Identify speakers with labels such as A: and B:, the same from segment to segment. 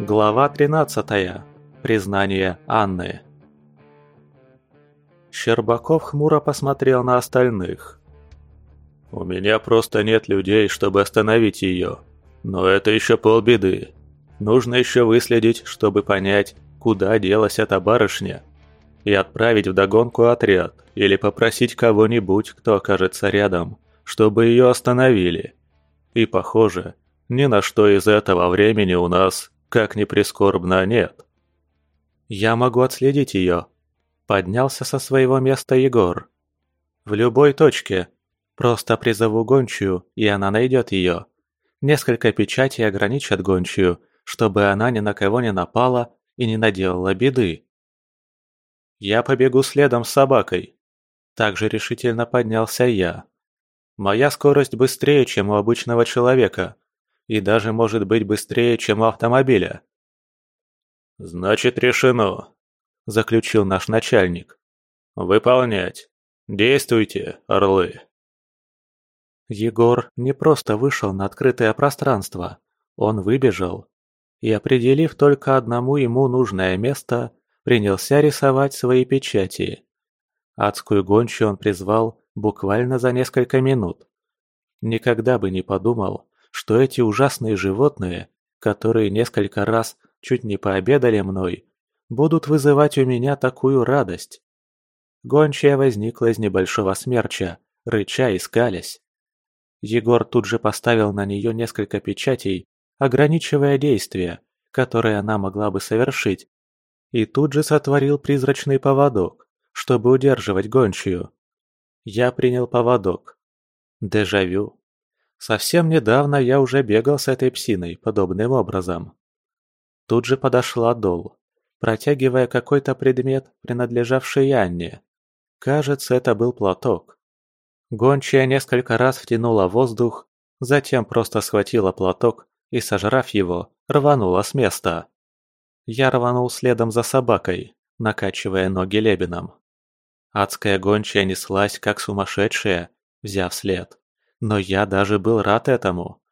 A: Глава 13. Признание Анны. Щербаков хмуро посмотрел на остальных. «У меня просто нет людей, чтобы остановить ее. Но это еще полбеды. Нужно еще выследить, чтобы понять, куда делась эта барышня. И отправить вдогонку отряд, или попросить кого-нибудь, кто окажется рядом, чтобы ее остановили. И похоже, ни на что из этого времени у нас как ни прискорбно, нет. Я могу отследить ее. Поднялся со своего места Егор. В любой точке. Просто призову гончую, и она найдет ее. Несколько печатей ограничат гончую, чтобы она ни на кого не напала и не наделала беды. Я побегу следом с собакой. Также решительно поднялся я. Моя скорость быстрее, чем у обычного человека, и даже может быть быстрее, чем у автомобиля. «Значит, решено», – заключил наш начальник. «Выполнять. Действуйте, орлы». Егор не просто вышел на открытое пространство, он выбежал и, определив только одному ему нужное место, принялся рисовать свои печати. Адскую гончую он призвал буквально за несколько минут. Никогда бы не подумал, что эти ужасные животные, которые несколько раз чуть не пообедали мной, будут вызывать у меня такую радость. Гончая возникла из небольшого смерча, рыча и скалясь. Егор тут же поставил на нее несколько печатей, ограничивая действия, которые она могла бы совершить, и тут же сотворил призрачный поводок, чтобы удерживать гончую. Я принял поводок. Дежавю. Совсем недавно я уже бегал с этой псиной подобным образом. Тут же подошла Дол, протягивая какой-то предмет, принадлежавший Анне. Кажется, это был платок. Гончая несколько раз втянула воздух, затем просто схватила платок и, сожрав его, рванула с места. Я рванул следом за собакой, накачивая ноги лебеном. Адская гончая неслась, как сумасшедшая, взяв след. Но я даже был рад этому.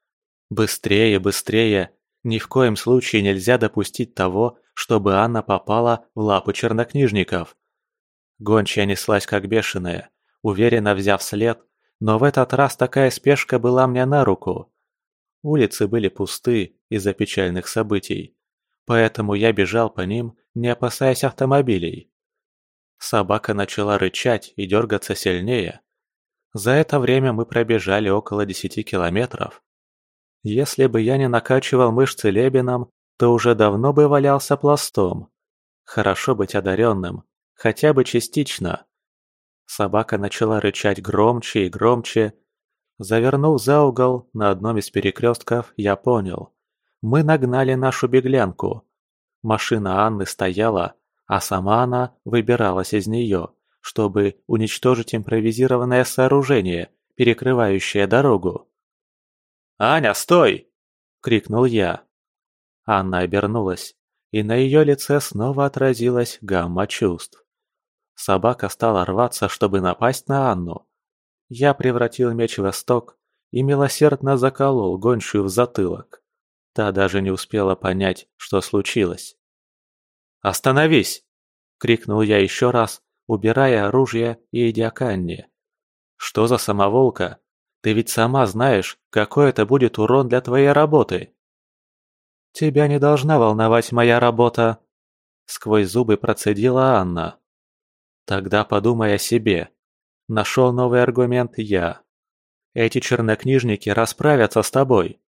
A: Быстрее, быстрее. Ни в коем случае нельзя допустить того, чтобы Анна попала в лапы чернокнижников. Гончая неслась как бешеная, уверенно взяв след, но в этот раз такая спешка была мне на руку. Улицы были пусты из-за печальных событий, поэтому я бежал по ним, не опасаясь автомобилей. Собака начала рычать и дергаться сильнее, за это время мы пробежали около десяти километров. Если бы я не накачивал мышцы лебеном, то уже давно бы валялся пластом. Хорошо быть одаренным, хотя бы частично. Собака начала рычать громче и громче. Завернув за угол на одном из перекрестков, я понял. Мы нагнали нашу беглянку. Машина Анны стояла, а сама она выбиралась из нее чтобы уничтожить импровизированное сооружение, перекрывающее дорогу. «Аня, стой!» – крикнул я. Анна обернулась, и на ее лице снова отразилась гамма чувств. Собака стала рваться, чтобы напасть на Анну. Я превратил меч в исток и милосердно заколол гончую в затылок. Та даже не успела понять, что случилось. «Остановись!» — крикнул я еще раз, убирая оружие и идя к Анне. «Что за самоволка? Ты ведь сама знаешь, какой это будет урон для твоей работы!» «Тебя не должна волновать моя работа!» Сквозь зубы процедила Анна. «Тогда подумай о себе. Нашел новый аргумент я. Эти чернокнижники расправятся с тобой».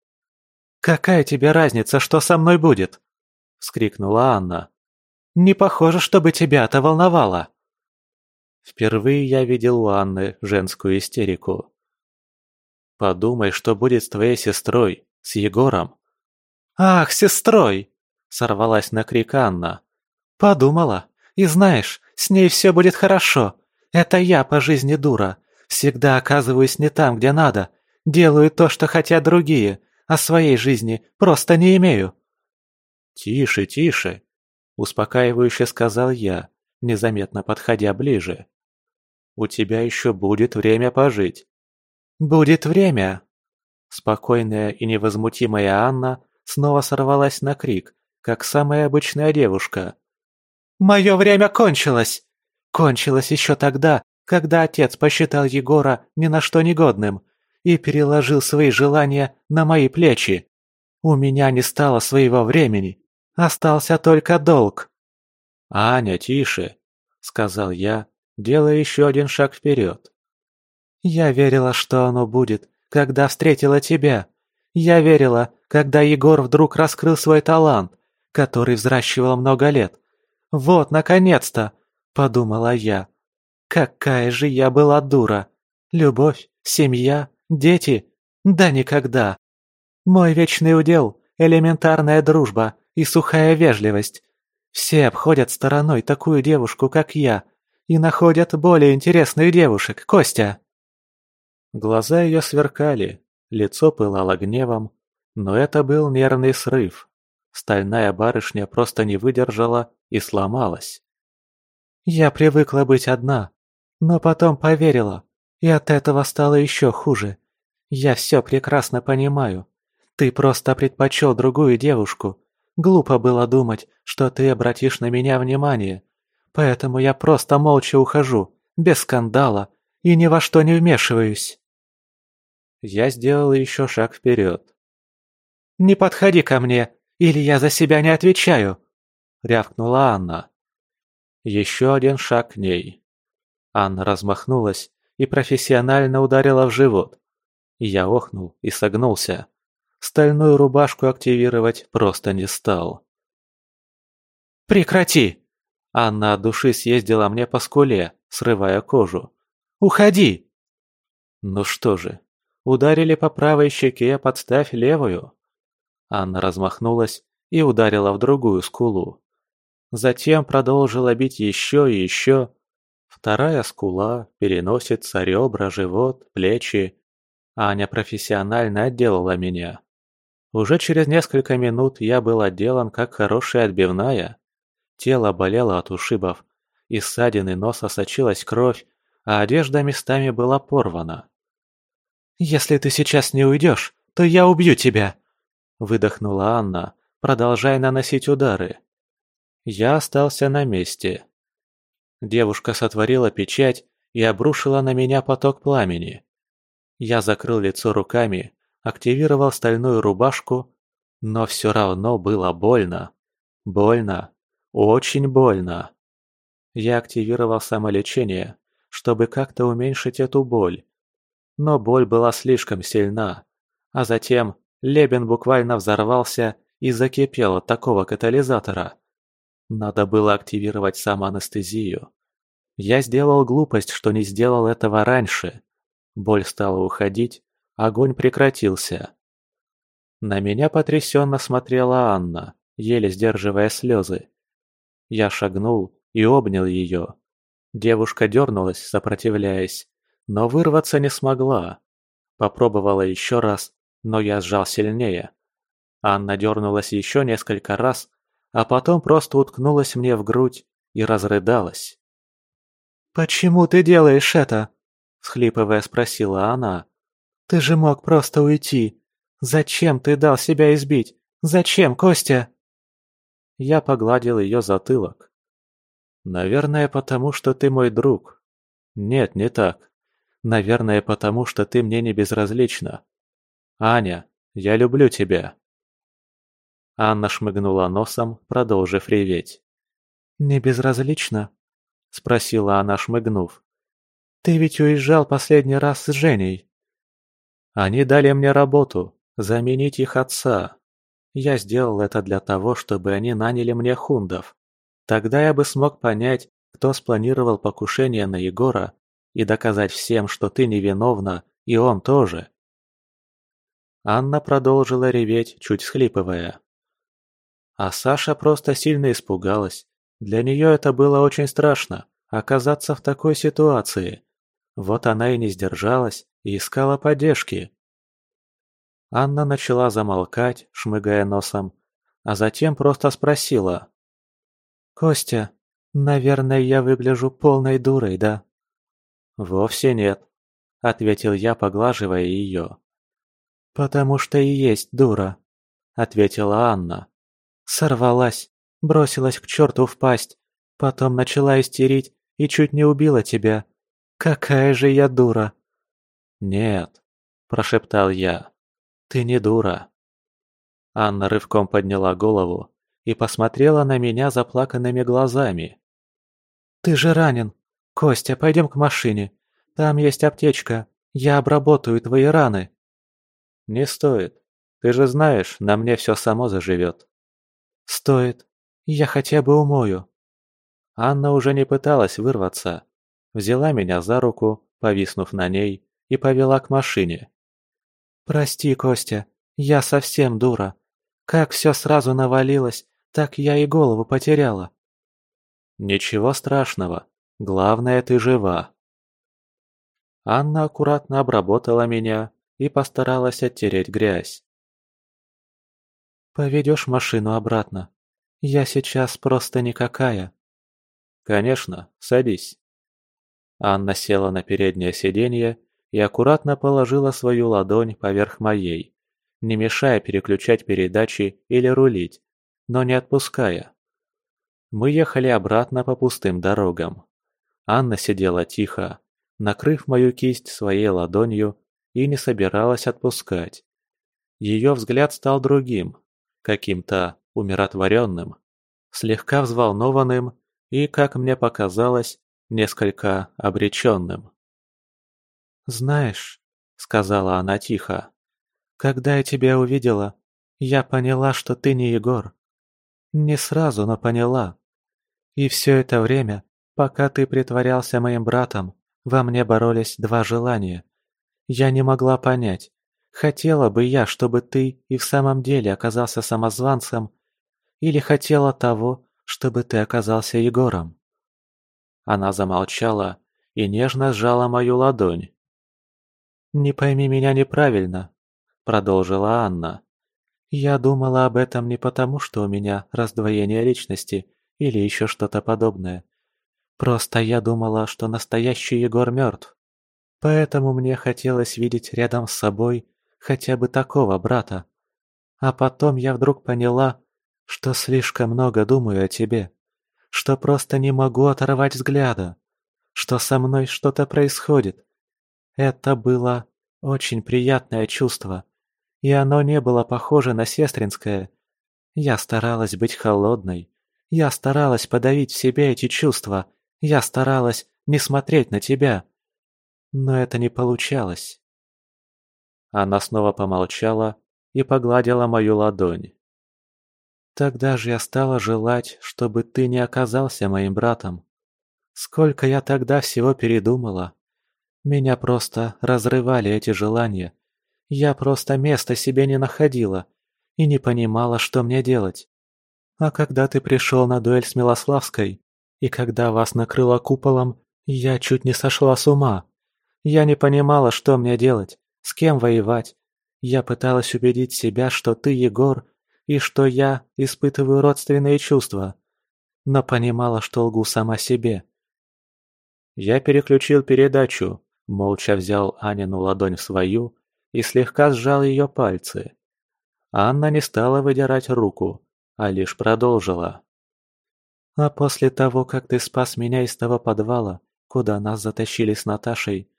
A: «Какая тебе разница, что со мной будет?» — вскрикнула Анна. «Не похоже, чтобы тебя это волновало». Впервые я видел у Анны женскую истерику. «Подумай, что будет с твоей сестрой, с Егором». «Ах, сестрой!» — сорвалась на крик Анна. «Подумала. И знаешь, с ней все будет хорошо. Это я по жизни дура. Всегда оказываюсь не там, где надо. Делаю то, что хотят другие, а своей жизни просто не имею». «Тише, тише!» — успокаивающе сказал я, незаметно подходя ближе. У тебя еще будет время пожить». «Будет время!» Спокойная и невозмутимая Анна снова сорвалась на крик, как самая обычная девушка.
B: «Мое время кончилось! Кончилось еще тогда, когда отец посчитал Егора ни на что негодным и переложил свои желания на мои плечи. У меня не стало своего времени, остался только долг».
A: «Аня, тише!» — сказал я, делая еще один шаг вперед.
B: «Я верила, что оно будет, когда встретила тебя. Я верила, когда Егор вдруг раскрыл свой талант, который взращивал много лет. Вот, наконец-то!» — подумала я. «Какая же я была дура! Любовь, семья, дети? Да никогда! Мой вечный удел — элементарная дружба и сухая вежливость. Все обходят стороной такую девушку, как я, и находят более интересных девушек, Костя!»
A: Глаза ее сверкали, лицо пылало гневом, но это был нервный срыв. Стальная барышня просто не выдержала и сломалась.
B: «Я привыкла быть одна, но потом поверила, и от этого стало еще хуже. Я все прекрасно понимаю. Ты просто предпочел другую девушку. Глупо было думать, что ты обратишь на меня внимание. Поэтому я просто молча ухожу, без скандала, и ни во что не вмешиваюсь.
A: Я сделал еще шаг вперед.
B: «Не подходи ко мне, или я за себя не отвечаю!» — рявкнула Анна.
A: Еще один шаг к ней. Анна размахнулась и профессионально ударила в живот. Я охнул и согнулся. Стальную рубашку активировать просто не стал.
B: «Прекрати!»
A: Анна от души съездила мне по скуле, срывая кожу.
B: «Уходи!»
A: Ну что же, ударили по правой щеке, подставь левую. Анна размахнулась и ударила в другую скулу. Затем продолжила бить еще и еще. Вторая скула, переносица, ребра, живот, плечи. Аня профессионально отделала меня. Уже через несколько минут я был отделан как хорошая отбивная. Тело болело от ушибов, из ссадины носа сочилась кровь, а одежда местами была порвана.
B: «Если ты сейчас не уйдешь, то я убью тебя!» Выдохнула Анна, продолжая наносить удары.
A: Я остался на месте. Девушка сотворила печать и обрушила на меня поток пламени. Я закрыл лицо руками, активировал стальную рубашку, но все равно было больно. Больно. Очень больно. Я активировал самолечение, чтобы как-то уменьшить эту боль. Но боль была слишком сильна. А затем Лебен буквально взорвался и закипел от такого катализатора. Надо было активировать самоанестезию. Я сделал глупость, что не сделал этого раньше. Боль стала уходить, огонь прекратился. На меня потрясенно смотрела Анна, еле сдерживая слезы. Я шагнул и обнял ее. Девушка дернулась, сопротивляясь, но вырваться не смогла. Попробовала еще раз, но я сжал сильнее. Анна дернулась еще несколько раз, а потом просто уткнулась мне в грудь и разрыдалась.
B: «Почему ты делаешь это?» – схлипывая спросила она. «Ты же мог просто уйти. Зачем ты дал себя избить? Зачем, Костя?»
A: Я погладил ее затылок. «Наверное, потому что ты мой друг. Нет, не так. Наверное, потому что ты мне не безразлична. Аня, я люблю тебя». Анна шмыгнула носом, продолжив реветь.
B: «Не безразлично?» – спросила она, шмыгнув. «Ты ведь уезжал последний раз с Женей».
A: «Они дали мне работу, заменить их отца. Я сделал это для того, чтобы они наняли мне хундов. Тогда я бы смог понять, кто спланировал покушение на Егора и доказать всем, что ты невиновна, и он тоже». Анна продолжила реветь, чуть схлипывая. А Саша просто сильно испугалась. Для нее это было очень страшно – оказаться в такой ситуации. Вот она и не сдержалась и искала поддержки. Анна начала замолкать, шмыгая носом, а затем просто спросила.
B: «Костя, наверное, я выгляжу полной дурой, да?»
A: «Вовсе нет», — ответил я, поглаживая ее.
B: «Потому что и есть дура», — ответила Анна. Сорвалась, бросилась к черту в пасть, потом начала истерить и чуть не убила тебя. Какая же я дура!»
A: «Нет», – прошептал я, – «ты не дура». Анна рывком подняла голову и посмотрела на меня заплаканными глазами.
B: «Ты же ранен. Костя, пойдем к машине. Там есть аптечка. Я обработаю твои раны».
A: «Не стоит. Ты же знаешь, на мне все само заживет».
B: «Стоит. Я хотя бы умою».
A: Анна уже не пыталась вырваться. Взяла меня за руку, повиснув на ней, и повела к машине.
B: «Прости, Костя, я совсем дура. Как все сразу навалилось, так я и голову потеряла».
A: «Ничего страшного. Главное, ты жива». Анна аккуратно обработала меня и постаралась оттереть грязь.
B: «Поведешь машину обратно? Я сейчас просто никакая».
A: «Конечно, садись». Анна села на переднее сиденье и аккуратно положила свою ладонь поверх моей, не мешая переключать передачи или рулить, но не отпуская. Мы ехали обратно по пустым дорогам. Анна сидела тихо, накрыв мою кисть своей ладонью и не собиралась отпускать. Ее взгляд стал другим, каким-то умиротворенным, слегка взволнованным и, как мне показалось, несколько обреченным.
B: «Знаешь», — сказала она тихо, — «когда я тебя увидела, я поняла, что ты не Егор. Не сразу, но поняла. И все это время, пока ты притворялся моим братом, во мне боролись два желания. Я не могла понять, хотела бы я, чтобы ты и в самом деле оказался самозванцем, или хотела того, чтобы ты оказался Егором.
A: Она замолчала и нежно сжала мою ладонь.
B: «Не пойми меня неправильно», — продолжила Анна. «Я думала об этом не потому, что у меня раздвоение личности или еще что-то подобное. Просто я думала, что настоящий Егор мертв. Поэтому мне хотелось видеть рядом с собой хотя бы такого брата. А потом я вдруг поняла, что слишком много думаю о тебе, что просто не могу оторвать взгляда, что со мной что-то происходит, это было очень приятное чувство, и оно не было похоже на сестринское. Я старалась быть холодной, я старалась подавить в себе эти чувства, я старалась не смотреть на тебя. Но это не получалось.
A: Она снова помолчала и погладила мою ладонь.
B: Тогда же я стала желать, чтобы ты не оказался моим братом. Сколько я тогда всего передумала. Меня просто разрывали эти желания. Я просто места себе не находила и не понимала, что мне делать. А когда ты пришел на дуэль с Милославской, и когда вас накрыло куполом, я чуть не сошла с ума. Я не понимала, что мне делать, с кем воевать. Я пыталась убедить себя, что ты Егор, и что я испытываю родственные чувства. Но понимала, что лгу сама себе.
A: Я переключил передачу, Молча взял Анину ладонь в свою и слегка сжал ее пальцы. Анна не стала выдирать руку, а лишь продолжила.
B: «А после того, как ты спас меня из того подвала, куда нас затащили с Наташей,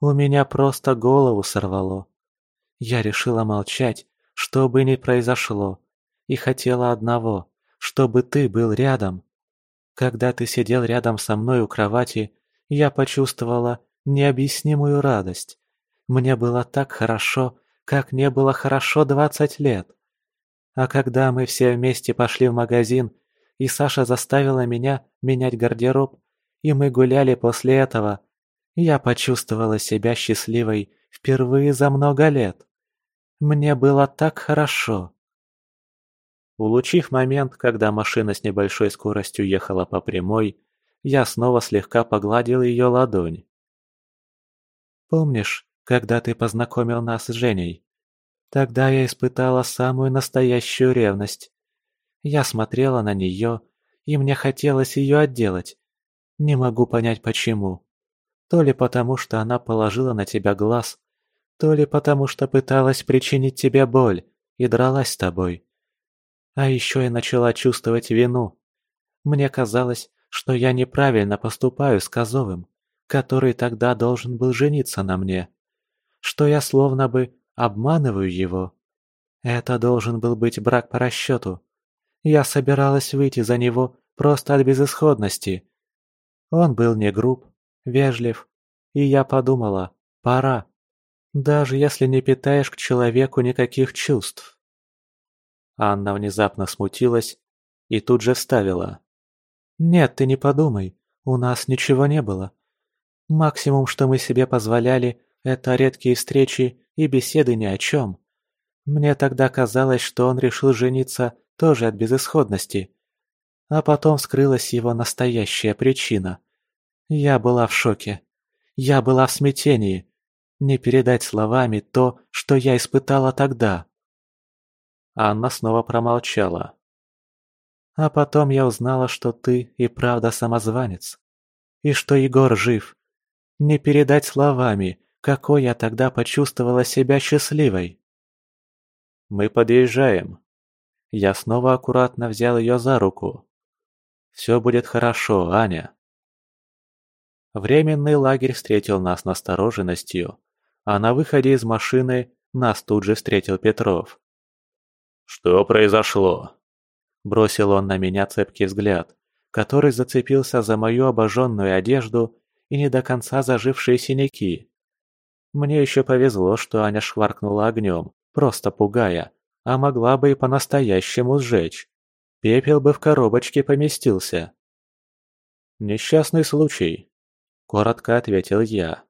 B: у меня просто голову сорвало. Я решила молчать, что бы ни произошло, и хотела одного, чтобы ты был рядом. Когда ты сидел рядом со мной у кровати, я почувствовала, необъяснимую радость. Мне было так хорошо, как не было хорошо двадцать лет. А когда мы все вместе пошли в магазин, и Саша заставила меня менять гардероб, и мы гуляли после этого, я почувствовала себя счастливой впервые за много лет. Мне было так хорошо.
A: Улучив момент, когда машина с небольшой скоростью ехала по прямой, я снова слегка погладил ее ладонь.
B: Помнишь, когда ты познакомил нас с Женей? Тогда я испытала самую настоящую ревность. Я смотрела на нее, и мне хотелось ее отделать. Не могу понять почему. То ли потому, что она положила на тебя глаз, то ли потому, что пыталась причинить тебе боль и дралась с тобой. А еще я начала чувствовать вину. Мне казалось, что я неправильно поступаю с Козовым, который тогда должен был жениться на мне. Что я словно бы обманываю его. Это должен был быть брак по расчету. Я собиралась выйти за него просто от безысходности. Он был не груб, вежлив, и я подумала, пора. Даже если не питаешь к человеку никаких чувств. Анна внезапно смутилась и тут же вставила. «Нет, ты не подумай, у нас ничего не было. Максимум, что мы себе позволяли, это редкие встречи и беседы ни о чем. Мне тогда казалось, что он решил жениться тоже от безысходности. А потом вскрылась его настоящая причина. Я была в шоке. Я была в смятении. Не передать словами то, что я испытала тогда. Анна снова промолчала. А потом я узнала, что ты и правда самозванец. И что Егор жив. Не передать словами, какой я тогда почувствовала себя счастливой. Мы подъезжаем. Я снова аккуратно взял ее за руку. Все будет хорошо, Аня. Временный лагерь встретил нас настороженностью, а на выходе из машины нас тут же встретил Петров. «Что произошло?» Бросил он на меня цепкий взгляд, который зацепился за мою обожженную одежду и не до конца зажившие синяки. Мне еще повезло, что Аня шваркнула огнем, просто пугая, а могла бы и по-настоящему сжечь. Пепел бы в коробочке поместился. «Несчастный случай», — коротко ответил я.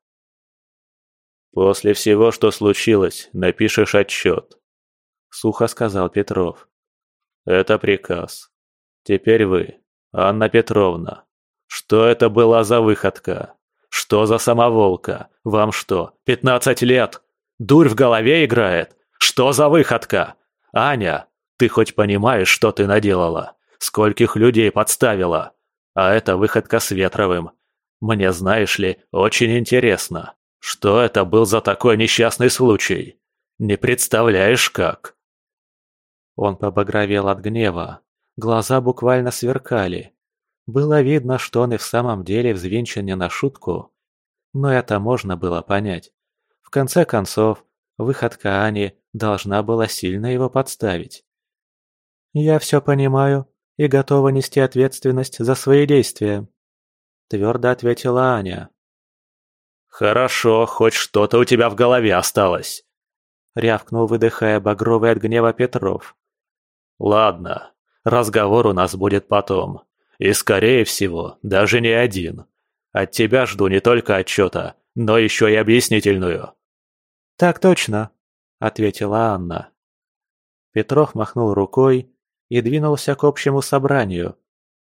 B: «После всего, что случилось, напишешь отчет», — сухо сказал Петров. «Это приказ. Теперь вы, Анна Петровна. Что это была за выходка? Что за самоволка? Вам что, пятнадцать лет? Дурь в голове играет? Что за выходка? Аня, ты хоть понимаешь, что ты наделала? Скольких людей подставила? А это выходка с Ветровым. Мне, знаешь ли, очень интересно, что это был за такой несчастный случай? Не представляешь, как?» Он побагровел от гнева. Глаза буквально сверкали. Было видно, что он и в самом деле взвинчен не на шутку. Но это можно было понять. В конце концов, выходка Ани должна была сильно его подставить. «Я все понимаю и готова нести ответственность за свои действия», – твердо ответила Аня. «Хорошо, хоть что-то у тебя в голове осталось», – рявкнул, выдыхая багровый от гнева Петров. «Ладно, разговор у нас будет потом. И, скорее всего, даже не один. От тебя жду не только отчета, но еще и объяснительную». «Так точно», — ответила Анна. Петров махнул рукой и двинулся к общему собранию,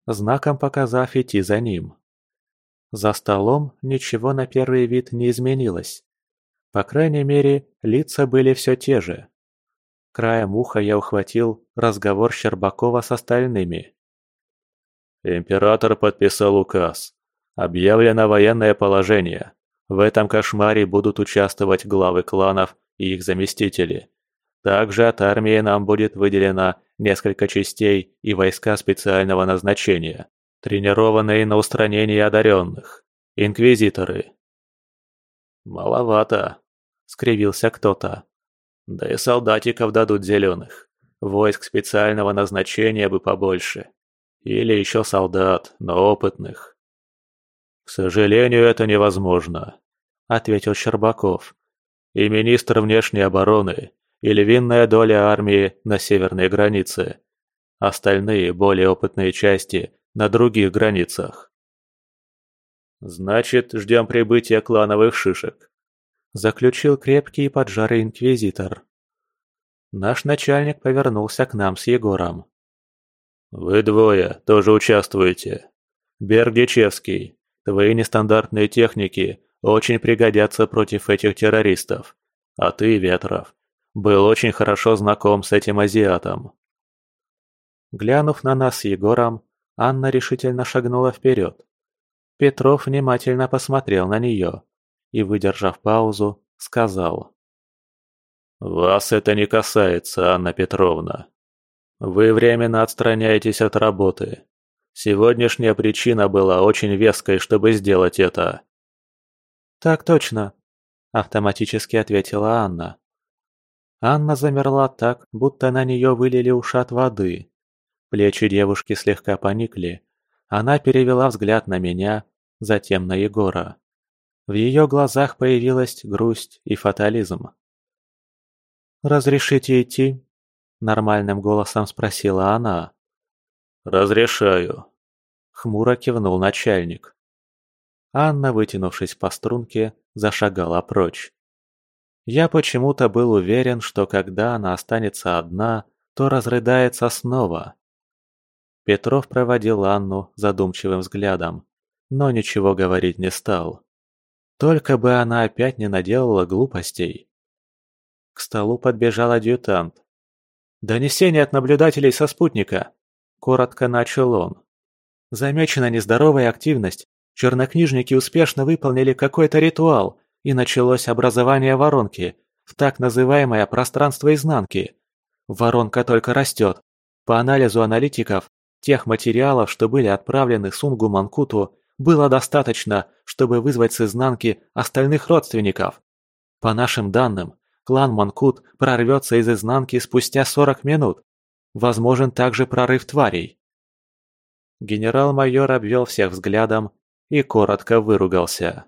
B: знаком показав идти за ним. За столом ничего на первый вид не изменилось. По крайней мере, лица были все те же. Краем уха я ухватил разговор Щербакова с остальными. Император подписал указ. Объявлено военное положение. В этом кошмаре будут участвовать главы кланов и их заместители. Также от армии нам будет выделено несколько частей и войска специального назначения, тренированные на устранение одаренных. Инквизиторы. «Маловато», — скривился кто-то. Да и солдатиков дадут зеленых. Войск специального назначения бы побольше. Или еще солдат, но опытных. «К сожалению, это невозможно», — ответил Щербаков. «И министр внешней обороны, и львиная доля армии на северной границе. Остальные, более опытные части, на других границах». «Значит, ждем прибытия клановых шишек», заключил крепкий и поджарый инквизитор. Наш начальник повернулся к нам с Егором. «Вы двое тоже участвуете. Бергдичевский, твои нестандартные техники очень пригодятся против этих террористов. А ты, Ветров, был очень хорошо знаком с этим азиатом». Глянув на нас с Егором, Анна решительно шагнула вперед. Петров внимательно посмотрел на нее и, выдержав паузу, сказал. «Вас это не касается, Анна Петровна.
A: Вы временно отстраняетесь от работы. Сегодняшняя причина была очень веской, чтобы сделать это.
B: Так точно, автоматически ответила Анна. Анна замерла так, будто на нее вылили ушат воды. Плечи девушки слегка поникли. Она перевела взгляд на меня, затем на Егора. В ее глазах появилась грусть и фатализм. «Разрешите идти?» – нормальным голосом спросила она.
A: «Разрешаю», – хмуро кивнул начальник.
B: Анна, вытянувшись по струнке, зашагала прочь. Я почему-то был уверен, что когда она останется одна, то разрыдается снова. Петров проводил Анну задумчивым взглядом, но ничего говорить не стал. Только бы она опять не наделала глупостей. К столу подбежал адъютант. «Донесение от наблюдателей со спутника», – коротко начал он. «Замечена нездоровая активность. Чернокнижники успешно выполнили какой-то ритуал, и началось образование воронки в так называемое пространство изнанки. Воронка только растет. По анализу аналитиков, тех материалов, что были отправлены Сунгу Манкуту, было достаточно, чтобы вызвать с изнанки остальных родственников. По нашим данным, клан Манкут прорвется из изнанки спустя 40 минут. Возможен также прорыв тварей. Генерал-майор обвел всех взглядом и коротко выругался.